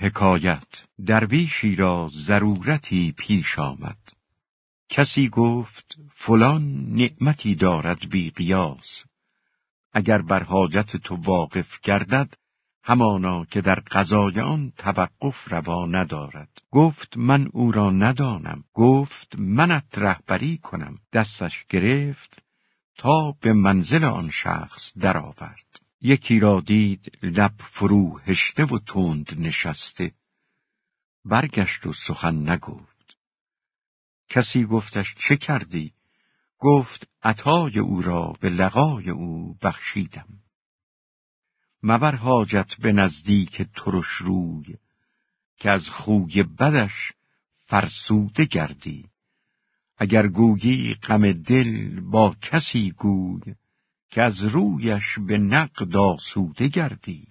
حکایت درویشی را ضرورتی پیش آمد. کسی گفت فلان نعمتی دارد بی قیاس. اگر بر حاجت تو واقف گردد همانا که در قضای آن توقف روا ندارد گفت من او را ندانم گفت منت رهبری کنم دستش گرفت تا به منزل آن شخص درآورد یکی را دید لب فرو هشته و تند نشسته. برگشت و سخن نگفت. کسی گفتش چه کردی؟ گفت عطای او را به لقای او بخشیدم. مبر حاجت به نزدیک ترش روی که از خوی بدش فرسوده گردی. اگر گویی غم دل با کسی گوی که از رویش به نقد آسوده گردی.